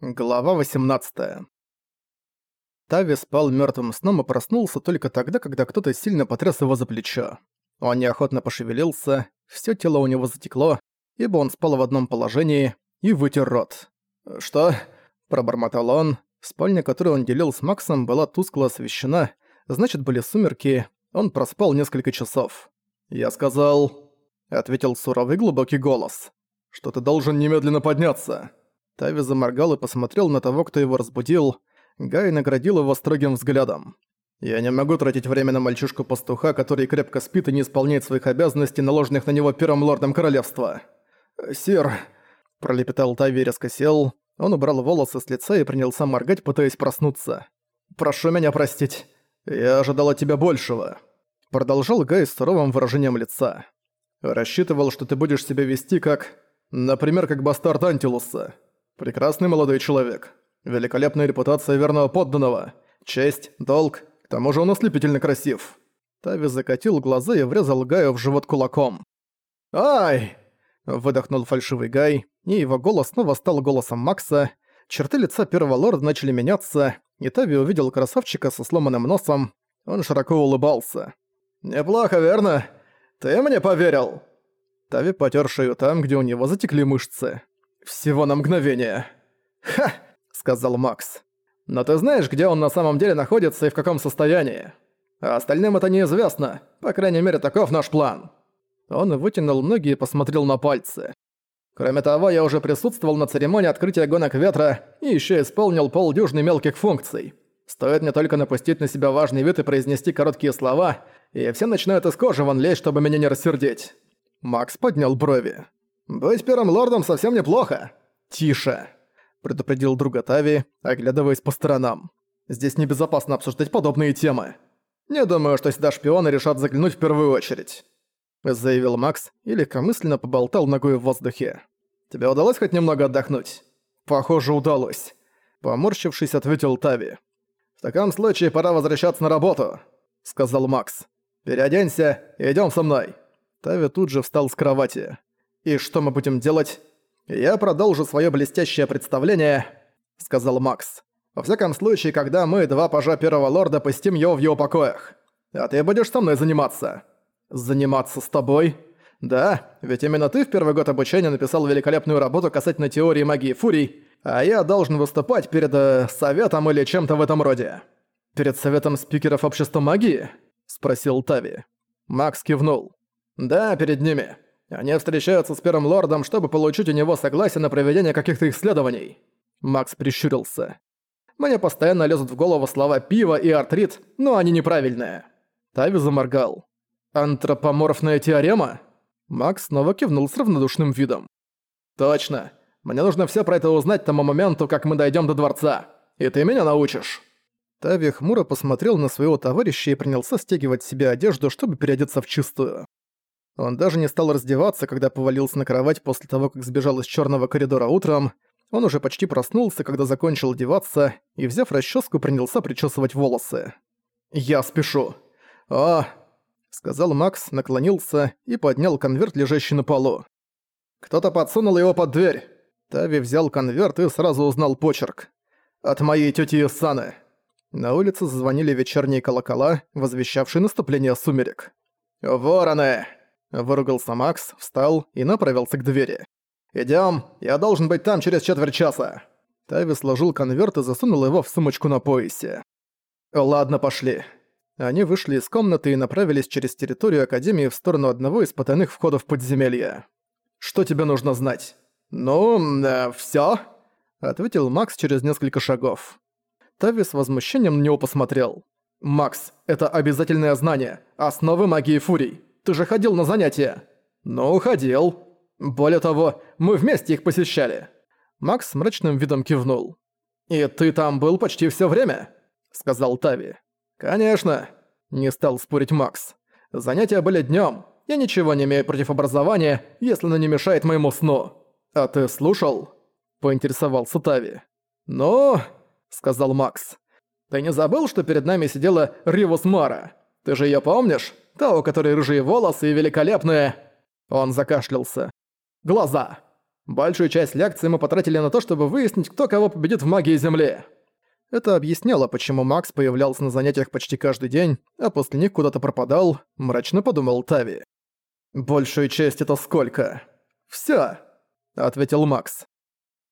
Глава 18 Тави спал мертвым сном и проснулся только тогда, когда кто-то сильно потряс его за плечо. Он неохотно пошевелился, все тело у него затекло, ибо он спал в одном положении, и вытер рот. «Что?» – пробормотал он. Спальня, которую он делил с Максом, была тускло освещена, значит, были сумерки, он проспал несколько часов. «Я сказал...» – ответил суровый глубокий голос. «Что ты должен немедленно подняться!» Тави заморгал и посмотрел на того, кто его разбудил. Гай наградил его строгим взглядом. «Я не могу тратить время на мальчишку-пастуха, который крепко спит и не исполняет своих обязанностей, наложенных на него первым лордом королевства». «Сир», — пролепетал Тави резко сел. Он убрал волосы с лица и принялся моргать, пытаясь проснуться. «Прошу меня простить. Я ожидал от тебя большего». Продолжал Гай с суровым выражением лица. «Рассчитывал, что ты будешь себя вести как... Например, как бастард Антилуса. Прекрасный молодой человек. Великолепная репутация верного подданного. Честь, долг. К тому же он ослепительно красив. Тави закатил глаза и врезал Гаю в живот кулаком. «Ай!» – выдохнул фальшивый Гай, и его голос снова стал голосом Макса. Черты лица первого лорда начали меняться, и Тави увидел красавчика со сломанным носом. Он широко улыбался. «Неплохо, верно? Ты мне поверил?» Тави потер шею там, где у него затекли мышцы. «Всего на мгновение». «Ха!» — сказал Макс. «Но ты знаешь, где он на самом деле находится и в каком состоянии? А остальным это неизвестно. По крайней мере, таков наш план». Он вытянул ноги и посмотрел на пальцы. Кроме того, я уже присутствовал на церемонии открытия гонок ветра и еще исполнил полдюжины мелких функций. Стоит мне только напустить на себя важный вид и произнести короткие слова, и все начинают из кожи вон лезть, чтобы меня не рассердить. Макс поднял брови. «Быть первым лордом совсем неплохо!» «Тише!» – предупредил друга Тави, оглядываясь по сторонам. «Здесь небезопасно обсуждать подобные темы. Не думаю, что сюда шпионы решат заглянуть в первую очередь», – заявил Макс и легкомысленно поболтал ногой в воздухе. «Тебе удалось хоть немного отдохнуть?» «Похоже, удалось», – поморщившись, ответил Тави. «В таком случае пора возвращаться на работу», – сказал Макс. «Переоденься и идём со мной». Тави тут же встал с кровати. «И что мы будем делать?» «Я продолжу свое блестящее представление», — сказал Макс. «Во всяком случае, когда мы, два пажа первого лорда, посетим его в его покоях. А ты будешь со мной заниматься». «Заниматься с тобой?» «Да, ведь именно ты в первый год обучения написал великолепную работу касательно теории магии фурий, а я должен выступать перед э, советом или чем-то в этом роде». «Перед советом спикеров общества магии?» – спросил Тави. Макс кивнул. «Да, перед ними. Они встречаются с Первым Лордом, чтобы получить у него согласие на проведение каких-то исследований». Макс прищурился. «Мне постоянно лезут в голову слова «пиво» и «артрит», но они неправильные». Тави заморгал. «Антропоморфная теорема?» Макс снова кивнул с равнодушным видом. «Точно. Мне нужно все про это узнать к тому моменту, как мы дойдем до дворца. И ты меня научишь». Тави хмуро посмотрел на своего товарища и принялся стягивать себе одежду, чтобы переодеться в чистую. Он даже не стал раздеваться, когда повалился на кровать после того, как сбежал из черного коридора утром. Он уже почти проснулся, когда закончил одеваться, и, взяв расческу, принялся причесывать волосы. «Я спешу». «О!» — сказал Макс, наклонился и поднял конверт, лежащий на полу. «Кто-то подсунул его под дверь». Тави взял конверт и сразу узнал почерк. «От моей тети Исаны». На улице зазвонили вечерние колокола, возвещавшие наступление сумерек. «Вороны!» Выругался Макс, встал и направился к двери. «Идём, я должен быть там через четверть часа». Тави сложил конверт и засунул его в сумочку на поясе. «Ладно, пошли». Они вышли из комнаты и направились через территорию Академии в сторону одного из потайных входов подземелья. «Что тебе нужно знать?» «Ну, э, всё», — ответил Макс через несколько шагов. Тави с возмущением на него посмотрел. «Макс, это обязательное знание. Основы магии фурий. Ты же ходил на занятия». «Ну, ходил. Более того, мы вместе их посещали». Макс с мрачным видом кивнул. «И ты там был почти всё время?» — сказал Тави. «Конечно», — не стал спорить Макс. «Занятия были днём. Я ничего не имею против образования, если оно не мешает моему сну. А ты слушал?» — поинтересовался Тави. «Ну...» — сказал Макс. «Ты не забыл, что перед нами сидела Ривус Мара? Ты же её помнишь? Та, у которой рыжие волосы и великолепные...» Он закашлялся. «Глаза!» Большую часть лекции мы потратили на то, чтобы выяснить, кто кого победит в магии Земли. Это объясняло, почему Макс появлялся на занятиях почти каждый день, а после них куда-то пропадал, мрачно подумал Тави. «Большую часть это сколько?» «Всё», — ответил Макс.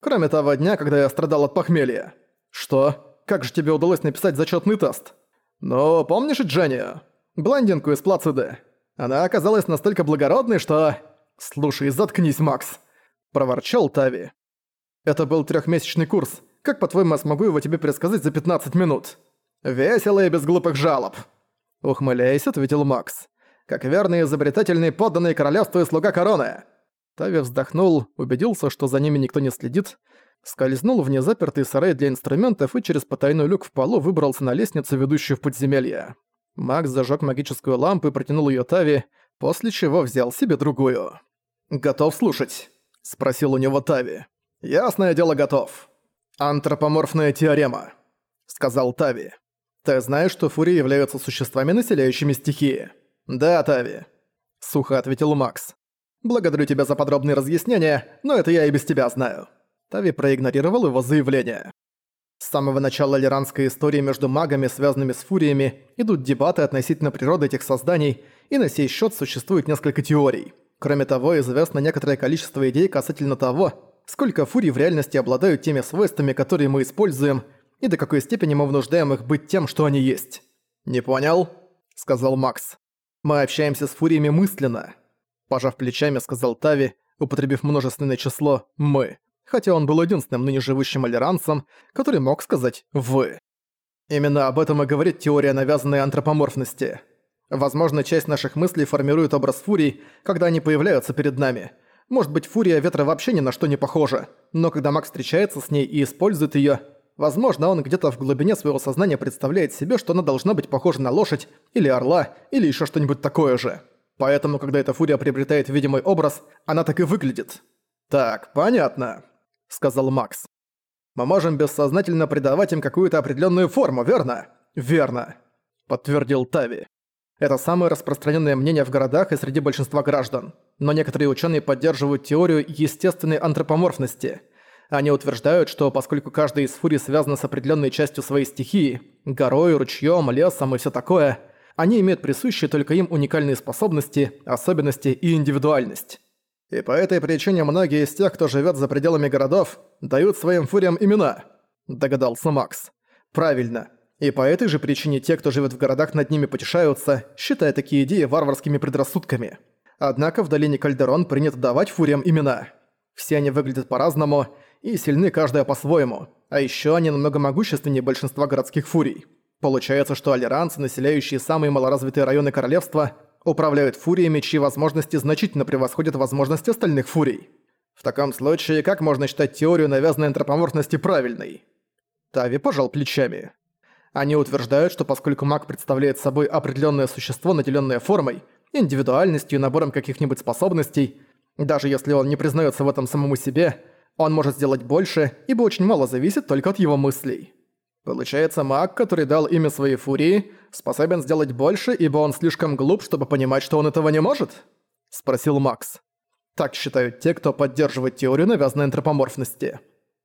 «Кроме того дня, когда я страдал от похмелья». «Что? Как же тебе удалось написать зачётный тест?» «Ну, помнишь Дженни? Блондинку из Плациды? Она оказалась настолько благородной, что...» «Слушай, заткнись, Макс!» – проворчал Тави. «Это был трехмесячный курс. Как, по-твоему, я смогу его тебе пересказать за 15 минут?» «Весело и без глупых жалоб!» Ухмыляясь, ответил Макс. «Как верный изобретательный подданный королевству и слуга короны!» Тави вздохнул, убедился, что за ними никто не следит, скользнул в незапертый сарай для инструментов и через потайной люк в полу выбрался на лестницу, ведущую в подземелье. Макс зажег магическую лампу и протянул ее Тави, после чего взял себе другую. «Готов слушать?» – спросил у него Тави. «Ясное дело, готов. Антропоморфная теорема», – сказал Тави. «Ты знаешь, что фурии являются существами, населяющими стихии?» «Да, Тави», – сухо ответил Макс. «Благодарю тебя за подробные разъяснения, но это я и без тебя знаю». Тави проигнорировал его заявление. С самого начала лиранской истории между магами, связанными с фуриями, идут дебаты относительно природы этих созданий, и на сей счет существует несколько теорий. Кроме того, известно некоторое количество идей касательно того, сколько фурий в реальности обладают теми свойствами, которые мы используем, и до какой степени мы вынуждаем их быть тем, что они есть. «Не понял?» – сказал Макс. «Мы общаемся с фуриями мысленно». Пожав плечами, сказал Тави, употребив множественное число «мы» хотя он был единственным ныне живущим алиранцем, который мог сказать «вы». Именно об этом и говорит теория навязанной антропоморфности. Возможно, часть наших мыслей формирует образ фурий, когда они появляются перед нами. Может быть, фурия ветра вообще ни на что не похожа, но когда Макс встречается с ней и использует её, возможно, он где-то в глубине своего сознания представляет себе, что она должна быть похожа на лошадь, или орла, или ещё что-нибудь такое же. Поэтому, когда эта фурия приобретает видимый образ, она так и выглядит. Так, понятно сказал Макс. «Мы можем бессознательно придавать им какую-то определенную форму, верно?» «Верно», — подтвердил Тави. Это самое распространенное мнение в городах и среди большинства граждан. Но некоторые ученые поддерживают теорию естественной антропоморфности. Они утверждают, что поскольку каждая из фурий связана с определенной частью своей стихии – горой, ручьем, лесом и все такое – они имеют присущие только им уникальные способности, особенности и индивидуальность. И по этой причине многие из тех, кто живет за пределами городов, дают своим фуриям имена», – догадался Макс. «Правильно. И по этой же причине те, кто живет в городах, над ними потешаются, считая такие идеи варварскими предрассудками. Однако в долине Кальдерон принято давать фуриям имена. Все они выглядят по-разному и сильны каждая по-своему, а еще они намного могущественнее большинства городских фурий. Получается, что алиранцы, населяющие самые малоразвитые районы королевства, управляют фуриями, чьи возможности значительно превосходят возможности остальных фурий. В таком случае, как можно считать теорию навязанной антропоморфности правильной? Тави пожал плечами. Они утверждают, что поскольку маг представляет собой определенное существо, наделенное формой, индивидуальностью и набором каких-нибудь способностей, даже если он не признается в этом самому себе, он может сделать больше, ибо очень мало зависит только от его мыслей. Получается, маг, который дал имя своей фурии, способен сделать больше, ибо он слишком глуп, чтобы понимать, что он этого не может? Спросил Макс. Так считают те, кто поддерживает теорию навязанной антропоморфности.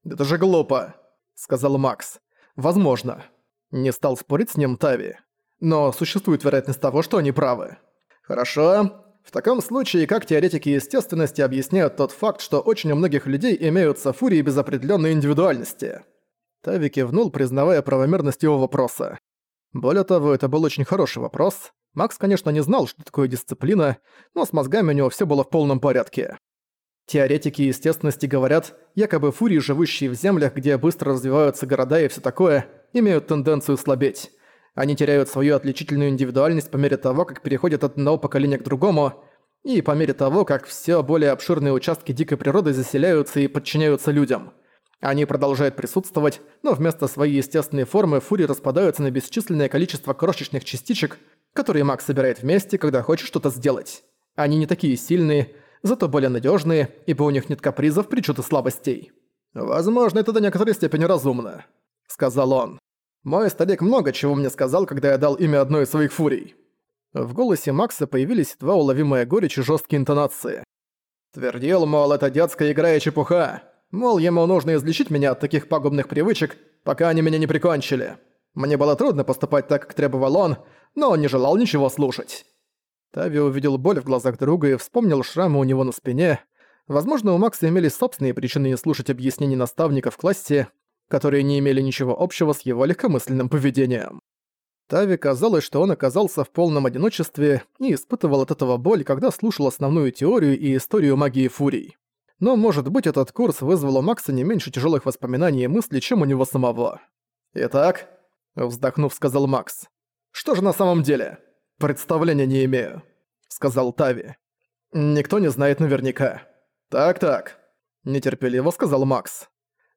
«Это же глупо», — сказал Макс. «Возможно». Не стал спорить с ним Тави. Но существует вероятность того, что они правы. «Хорошо. В таком случае, как теоретики естественности объясняют тот факт, что очень у многих людей имеются фурии без определенной индивидуальности?» Тави кивнул, признавая правомерность его вопроса. Более того, это был очень хороший вопрос. Макс, конечно, не знал, что такое дисциплина, но с мозгами у него все было в полном порядке. Теоретики естественности говорят, якобы фурии, живущие в землях, где быстро развиваются города и все такое, имеют тенденцию слабеть. Они теряют свою отличительную индивидуальность по мере того, как переходят от одного поколения к другому, и по мере того, как все более обширные участки дикой природы заселяются и подчиняются людям. Они продолжают присутствовать, но вместо своей естественной формы фурии распадаются на бесчисленное количество крошечных частичек, которые Макс собирает вместе, когда хочет что-то сделать. Они не такие сильные, зато более надежные, ибо у них нет капризов, причуд и слабостей. «Возможно, это до некоторой степени разумно», — сказал он. «Мой старик много чего мне сказал, когда я дал имя одной из своих фурий». В голосе Макса появились два уловимые горечь и жесткие интонации. Твердил, мол, это детская игра и чепуха. Мол, ему нужно излечить меня от таких пагубных привычек, пока они меня не прикончили. Мне было трудно поступать так, как требовал он, но он не желал ничего слушать. Тави увидел боль в глазах друга и вспомнил шрамы у него на спине. Возможно, у Макса имелись собственные причины не слушать объяснений наставника в классе, которые не имели ничего общего с его легкомысленным поведением. Тави казалось, что он оказался в полном одиночестве и испытывал от этого боль, когда слушал основную теорию и историю магии фурий. Но, может быть, этот курс вызвал у Макса не меньше тяжелых воспоминаний и мыслей, чем у него самого. «Итак», — вздохнув, сказал Макс, — «что же на самом деле?» «Представления не имею», — сказал Тави. «Никто не знает наверняка». «Так-так», — нетерпеливо сказал Макс.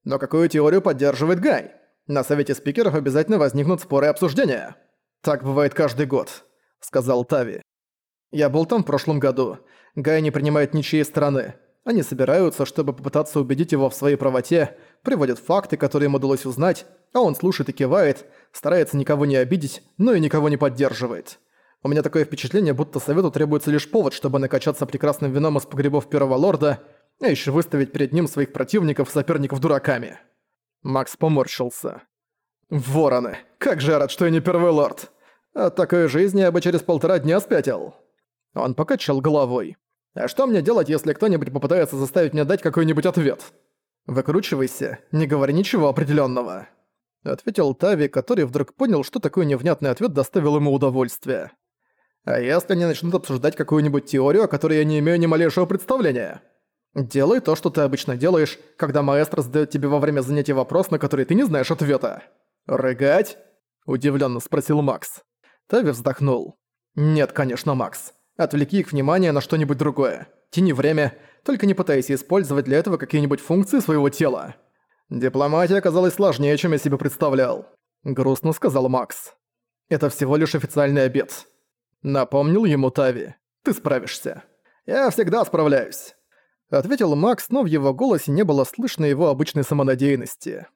«Но какую теорию поддерживает Гай? На совете спикеров обязательно возникнут споры и обсуждения». «Так бывает каждый год», — сказал Тави. «Я был там в прошлом году. Гай не принимает ничьей стороны. Они собираются, чтобы попытаться убедить его в своей правоте, приводят факты, которые им удалось узнать, а он слушает и кивает, старается никого не обидеть, но и никого не поддерживает. У меня такое впечатление, будто совету требуется лишь повод, чтобы накачаться прекрасным вином из погребов Первого Лорда, а еще выставить перед ним своих противников соперников дураками. Макс поморщился. «Вороны! Как же я рад, что я не Первый Лорд! От такой жизни я бы через полтора дня спятил!» Он покачал головой. «А что мне делать, если кто-нибудь попытается заставить меня дать какой-нибудь ответ?» «Выкручивайся, не говори ничего определенного, ответил Тави, который вдруг понял, что такой невнятный ответ доставил ему удовольствие. А если они начнут обсуждать какую-нибудь теорию, о которой я не имею ни малейшего представления? Делай то, что ты обычно делаешь, когда маэстро задает тебе во время занятия вопрос, на который ты не знаешь ответа. «Рыгать?» – удивленно спросил Макс. Тави вздохнул. «Нет, конечно, Макс. Отвлеки их внимание на что-нибудь другое. Тяни время, только не пытайся использовать для этого какие-нибудь функции своего тела». «Дипломатия оказалась сложнее, чем я себе представлял», – грустно сказал Макс. «Это всего лишь официальный обед. Напомнил ему Тави. «Ты справишься». «Я всегда справляюсь», — ответил Макс, но в его голосе не было слышно его обычной самонадеянности.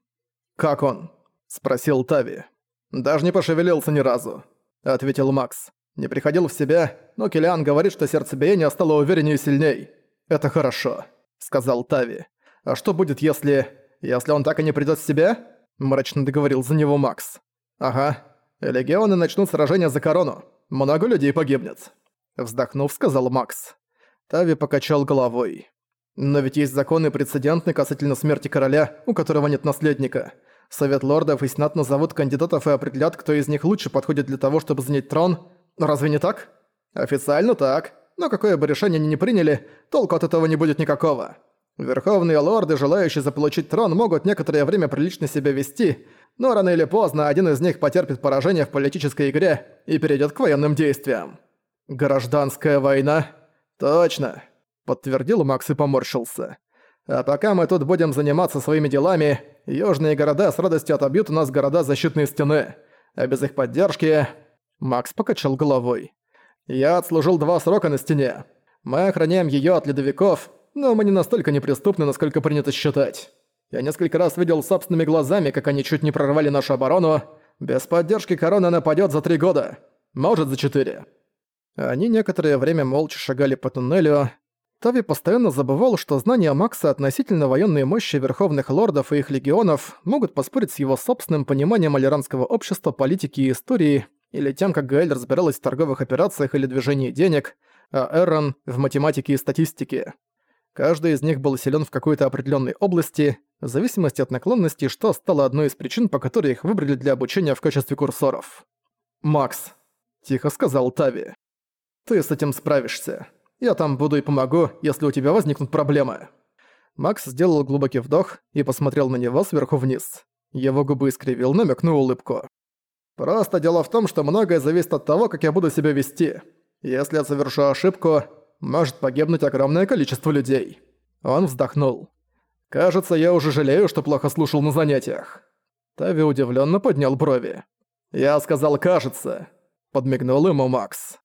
«Как он?» — спросил Тави. «Даже не пошевелился ни разу», — ответил Макс. «Не приходил в себя, но Килиан говорит, что сердцебиение стало увереннее и сильней. Это хорошо», — сказал Тави. «А что будет, если... если он так и не придёт в себя?» — мрачно договорил за него Макс. «Ага. Легионы начнут сражение за корону много людей погибнет», — вздохнув, сказал Макс. Тави покачал головой. «Но ведь есть законы прецедентны касательно смерти короля, у которого нет наследника. Совет лордов и сенат назовут кандидатов и определят, кто из них лучше подходит для того, чтобы занять трон. Разве не так? Официально так. Но какое бы решение они ни приняли, толку от этого не будет никакого. Верховные лорды, желающие заполучить трон, могут некоторое время прилично себя вести, но рано или поздно один из них потерпит поражение в политической игре и перейдет к военным действиям. Гражданская война? Точно, подтвердил Макс и поморщился. А пока мы тут будем заниматься своими делами, южные города с радостью отобьют у нас города защитные стены. А без их поддержки... Макс покачал головой. Я отслужил два срока на стене. Мы охраняем ее от ледовиков, но мы не настолько неприступны, насколько принято считать. Я несколько раз видел собственными глазами, как они чуть не прорвали нашу оборону. Без поддержки короны нападет за три года. Может, за четыре. Они некоторое время молча шагали по туннелю. Тави постоянно забывал, что знания Макса относительно военной мощи верховных лордов и их легионов могут поспорить с его собственным пониманием алиранского общества, политики и истории, или тем, как Гаэль разбиралась в торговых операциях или движении денег, а Эрон — в математике и статистике. Каждый из них был силен в какой-то определенной области, в зависимости от наклонности, что стало одной из причин, по которой их выбрали для обучения в качестве курсоров. «Макс», — тихо сказал Тави, — «ты с этим справишься. Я там буду и помогу, если у тебя возникнут проблемы». Макс сделал глубокий вдох и посмотрел на него сверху вниз. Его губы искривил намек на улыбку. «Просто дело в том, что многое зависит от того, как я буду себя вести. Если я совершу ошибку, может погибнуть огромное количество людей». Он вздохнул. «Кажется, я уже жалею, что плохо слушал на занятиях». Тави удивленно поднял брови. «Я сказал «кажется», — подмигнул ему Макс.